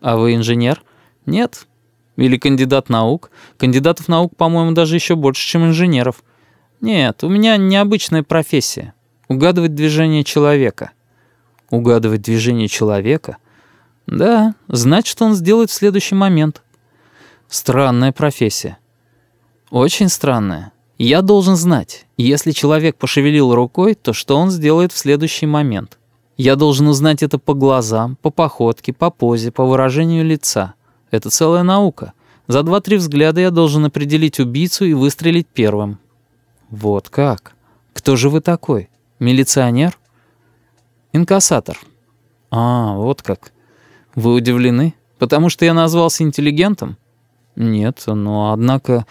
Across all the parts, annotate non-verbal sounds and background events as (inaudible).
А вы инженер? Нет. Или кандидат наук? Кандидатов наук, по-моему, даже еще больше, чем инженеров. Нет, у меня необычная профессия. Угадывать движение человека. Угадывать движение человека? Да, значит, он сделает в следующий момент. Странная профессия. Очень странная. Я должен знать, если человек пошевелил рукой, то что он сделает в следующий момент. Я должен узнать это по глазам, по походке, по позе, по выражению лица. Это целая наука. За два-три взгляда я должен определить убийцу и выстрелить первым. Вот как? Кто же вы такой? Милиционер? Инкассатор. А, вот как. Вы удивлены? Потому что я назвался интеллигентом? Нет, но однако...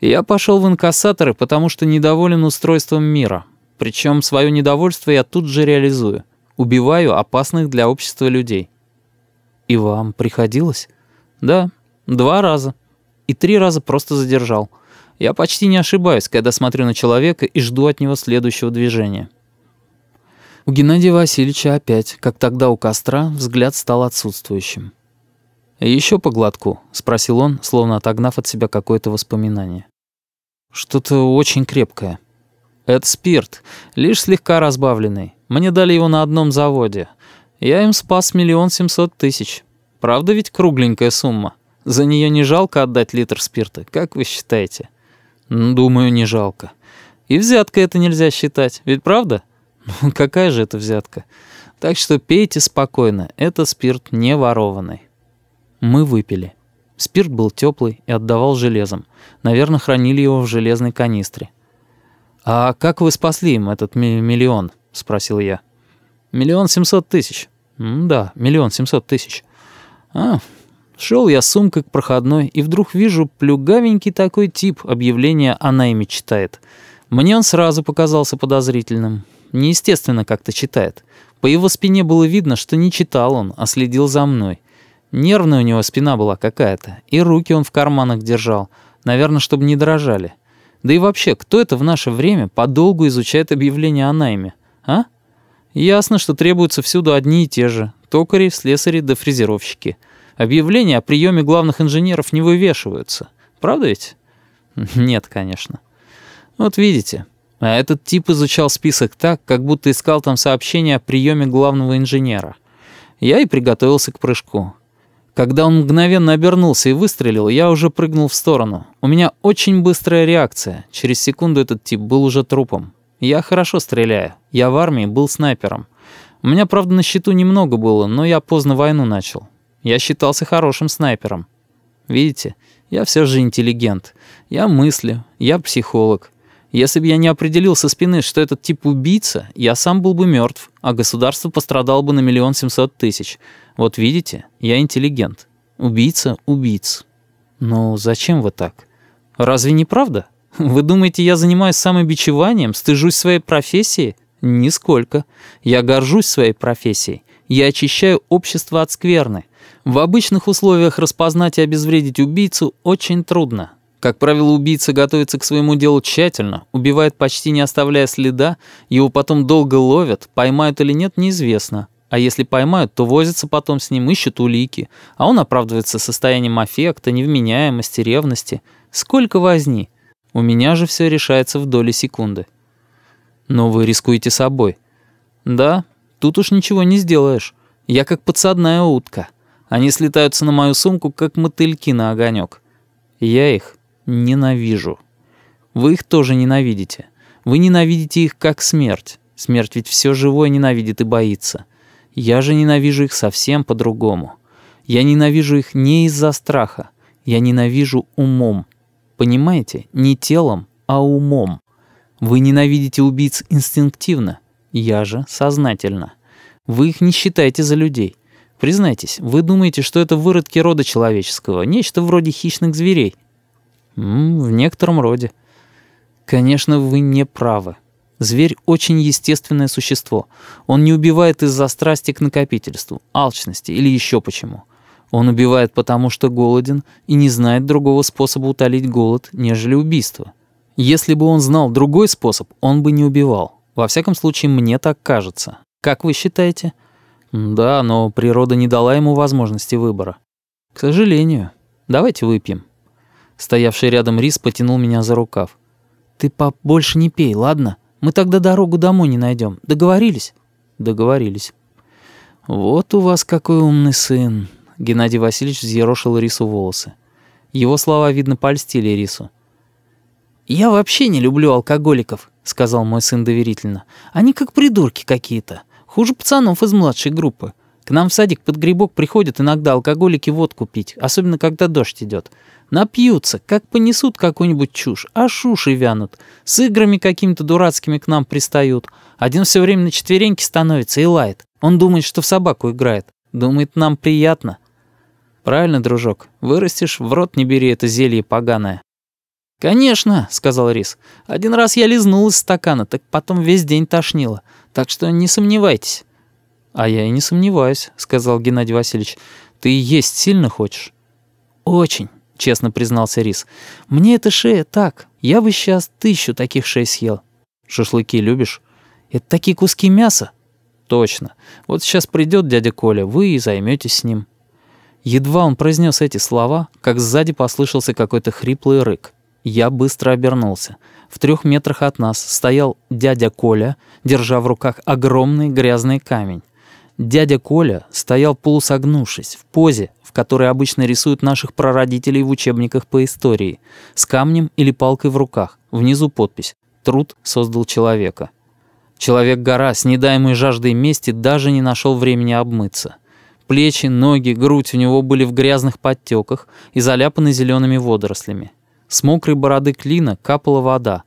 Я пошел в инкассаторы, потому что недоволен устройством мира. Причем свое недовольство я тут же реализую. Убиваю опасных для общества людей. И вам приходилось? Да, два раза. И три раза просто задержал. Я почти не ошибаюсь, когда смотрю на человека и жду от него следующего движения. У Геннадия Васильевича опять, как тогда у костра, взгляд стал отсутствующим. «Еще по глотку?» — спросил он, словно отогнав от себя какое-то воспоминание. «Что-то очень крепкое». «Это спирт, лишь слегка разбавленный. Мне дали его на одном заводе. Я им спас миллион семьсот тысяч. Правда ведь кругленькая сумма? За нее не жалко отдать литр спирта, как вы считаете? Думаю, не жалко. И взятка это нельзя считать, ведь правда? (laughs) Какая же это взятка? Так что пейте спокойно, это спирт не ворованный. Мы выпили. Спирт был теплый и отдавал железом. Наверное, хранили его в железной канистре. «А как вы спасли им этот миллион?» — спросил я. «Миллион семьсот тысяч». «Да, миллион семьсот тысяч». «А, шел я с сумкой к проходной, и вдруг вижу плюгавенький такой тип объявления о найме читает. Мне он сразу показался подозрительным. Неестественно как-то читает. По его спине было видно, что не читал он, а следил за мной. Нервная у него спина была какая-то, и руки он в карманах держал, наверное, чтобы не дрожали. Да и вообще, кто это в наше время подолгу изучает объявления о найме? А? Ясно, что требуются всюду одни и те же. Токари, слесари да фрезеровщики. Объявления о приеме главных инженеров не вывешиваются. Правда ведь? (laughs) Нет, конечно. Вот видите. А этот тип изучал список так, как будто искал там сообщение о приеме главного инженера. Я и приготовился к прыжку. Когда он мгновенно обернулся и выстрелил, я уже прыгнул в сторону. У меня очень быстрая реакция. Через секунду этот тип был уже трупом. Я хорошо стреляю. Я в армии был снайпером. У меня, правда, на счету немного было, но я поздно войну начал. Я считался хорошим снайпером. Видите, я все же интеллигент. Я мыслю, я психолог. Если бы я не определил со спины, что этот тип убийца, я сам был бы мертв, а государство пострадало бы на миллион семьсот тысяч. Вот видите, я интеллигент. Убийца убийц. Ну, зачем вы так? Разве не правда? Вы думаете, я занимаюсь самобичеванием, стыжусь своей профессии? Нисколько. Я горжусь своей профессией. Я очищаю общество от скверны. В обычных условиях распознать и обезвредить убийцу очень трудно. Как правило, убийца готовится к своему делу тщательно, убивает почти не оставляя следа, его потом долго ловят, поймают или нет, неизвестно. А если поймают, то возятся потом с ним, ищут улики, а он оправдывается состоянием аффекта, невменяемости, ревности. Сколько возни! У меня же все решается в доли секунды. Но вы рискуете собой. Да, тут уж ничего не сделаешь. Я как подсадная утка. Они слетаются на мою сумку, как мотыльки на огонек. Я их ненавижу. Вы их тоже ненавидите. Вы ненавидите их как смерть. Смерть ведь все живое ненавидит и боится. Я же ненавижу их совсем по-другому. Я ненавижу их не из-за страха. Я ненавижу умом. Понимаете? Не телом, а умом. Вы ненавидите убийц инстинктивно. Я же сознательно. Вы их не считаете за людей. Признайтесь, вы думаете, что это выродки рода человеческого, нечто вроде хищных зверей. В некотором роде. Конечно, вы не правы. Зверь очень естественное существо. Он не убивает из-за страсти к накопительству, алчности или еще почему. Он убивает потому, что голоден и не знает другого способа утолить голод, нежели убийство. Если бы он знал другой способ, он бы не убивал. Во всяком случае, мне так кажется. Как вы считаете? Да, но природа не дала ему возможности выбора. «К сожалению. Давайте выпьем». Стоявший рядом Рис потянул меня за рукав. «Ты, пап, больше не пей, ладно? Мы тогда дорогу домой не найдем. Договорились?» «Договорились». «Вот у вас какой умный сын!» Геннадий Васильевич взъерошил Рису волосы. Его слова, видно, польстили Рису. «Я вообще не люблю алкоголиков», — сказал мой сын доверительно. «Они как придурки какие-то. Хуже пацанов из младшей группы. К нам в садик под грибок приходят иногда алкоголики водку пить, особенно когда дождь идет. Напьются, как понесут какую-нибудь чушь, а шуши вянут. С играми какими-то дурацкими к нам пристают. Один все время на четвереньки становится и лает. Он думает, что в собаку играет. Думает, нам приятно. Правильно, дружок. Вырастешь, в рот не бери это зелье поганое. «Конечно», — сказал Рис. «Один раз я лизнул из стакана, так потом весь день тошнило. Так что не сомневайтесь». «А я и не сомневаюсь», — сказал Геннадий Васильевич. «Ты есть сильно хочешь?» «Очень», — честно признался Рис. «Мне эта шея так. Я бы сейчас тысячу таких шей съел». «Шашлыки любишь?» «Это такие куски мяса». «Точно. Вот сейчас придет дядя Коля, вы и займетесь с ним». Едва он произнес эти слова, как сзади послышался какой-то хриплый рык. Я быстро обернулся. В трех метрах от нас стоял дядя Коля, держа в руках огромный грязный камень. Дядя Коля стоял полусогнувшись, в позе, в которой обычно рисуют наших прародителей в учебниках по истории, с камнем или палкой в руках, внизу подпись «Труд создал человека». Человек-гора с недаемой жаждой мести даже не нашел времени обмыться. Плечи, ноги, грудь у него были в грязных подтеках и заляпаны зелеными водорослями. С мокрой бороды клина капала вода.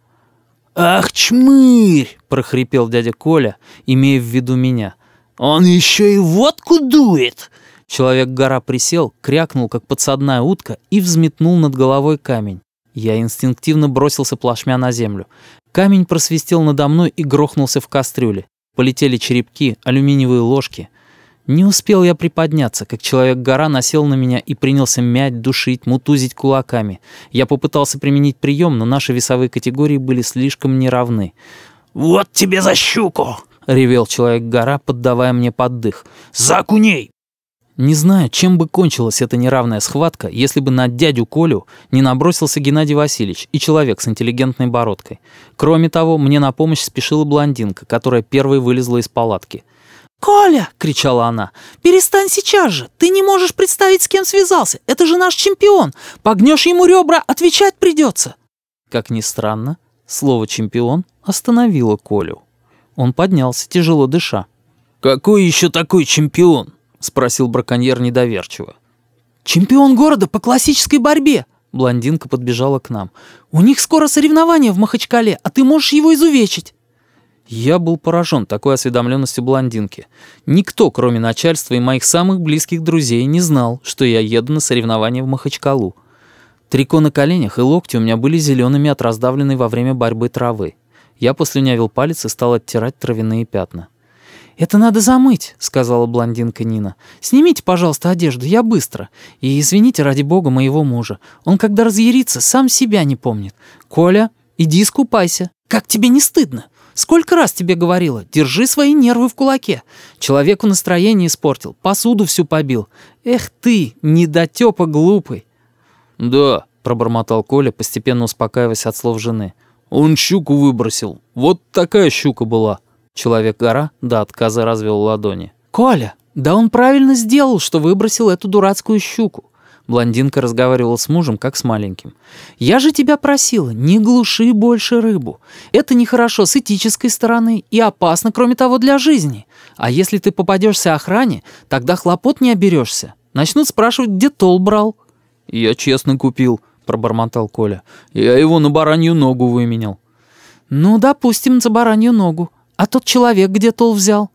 «Ах, чмырь!» — прохрипел дядя Коля, имея в виду меня. «Он еще и водку дует!» Человек-гора присел, крякнул, как подсадная утка, и взметнул над головой камень. Я инстинктивно бросился плашмя на землю. Камень просвистел надо мной и грохнулся в кастрюле. Полетели черепки, алюминиевые ложки. Не успел я приподняться, как человек-гора насел на меня и принялся мять, душить, мутузить кулаками. Я попытался применить прием, но наши весовые категории были слишком неравны. «Вот тебе за щуку!» — ревел человек-гора, поддавая мне поддых. «За окуней!» Не знаю, чем бы кончилась эта неравная схватка, если бы на дядю Колю не набросился Геннадий Васильевич и человек с интеллигентной бородкой. Кроме того, мне на помощь спешила блондинка, которая первой вылезла из палатки. «Коля!» — кричала она. «Перестань сейчас же! Ты не можешь представить, с кем связался! Это же наш чемпион! Погнешь ему ребра, отвечать придется!» Как ни странно, слово «чемпион» остановило Колю. Он поднялся, тяжело дыша. «Какой еще такой чемпион?» — спросил браконьер недоверчиво. «Чемпион города по классической борьбе!» Блондинка подбежала к нам. «У них скоро соревнования в Махачкале, а ты можешь его изувечить!» Я был поражен такой осведомленностью блондинки. Никто, кроме начальства и моих самых близких друзей, не знал, что я еду на соревнования в Махачкалу. Трико на коленях и локти у меня были зелеными от раздавленной во время борьбы травы. Я послюнявил палец и стал оттирать травяные пятна. «Это надо замыть», — сказала блондинка Нина. «Снимите, пожалуйста, одежду, я быстро. И извините, ради бога, моего мужа. Он, когда разъярится, сам себя не помнит. Коля, иди искупайся. Как тебе не стыдно?» Сколько раз тебе говорила, держи свои нервы в кулаке. Человеку настроение испортил, посуду всю побил. Эх ты, недотёпа глупый. Да, пробормотал Коля, постепенно успокаиваясь от слов жены. Он щуку выбросил. Вот такая щука была. Человек-гора до отказа развел ладони. Коля, да он правильно сделал, что выбросил эту дурацкую щуку. Блондинка разговаривала с мужем, как с маленьким. «Я же тебя просила, не глуши больше рыбу. Это нехорошо с этической стороны и опасно, кроме того, для жизни. А если ты попадешься охране, тогда хлопот не оберешься. Начнут спрашивать, где тол брал». «Я честно купил», — пробормотал Коля. «Я его на баранью ногу выменял». «Ну, допустим, за баранью ногу. А тот человек где тол взял?»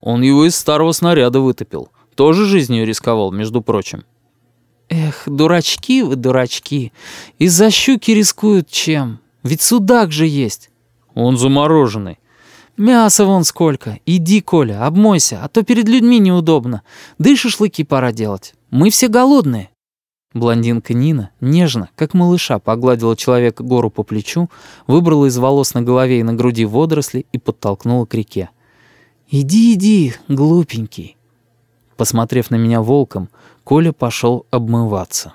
«Он его из старого снаряда вытопил. Тоже жизнью рисковал, между прочим». Эх, дурачки вы, дурачки. Из-за щуки рискуют чем? Ведь судак же есть. Он замороженный. Мяса вон сколько. Иди, Коля, обмойся, а то перед людьми неудобно. Да и шашлыки пора делать. Мы все голодные. Блондинка Нина нежно, как малыша, погладила человека гору по плечу, выбрала из волос на голове и на груди водоросли и подтолкнула к реке. «Иди, иди, глупенький». Посмотрев на меня волком, Коля пошел обмываться.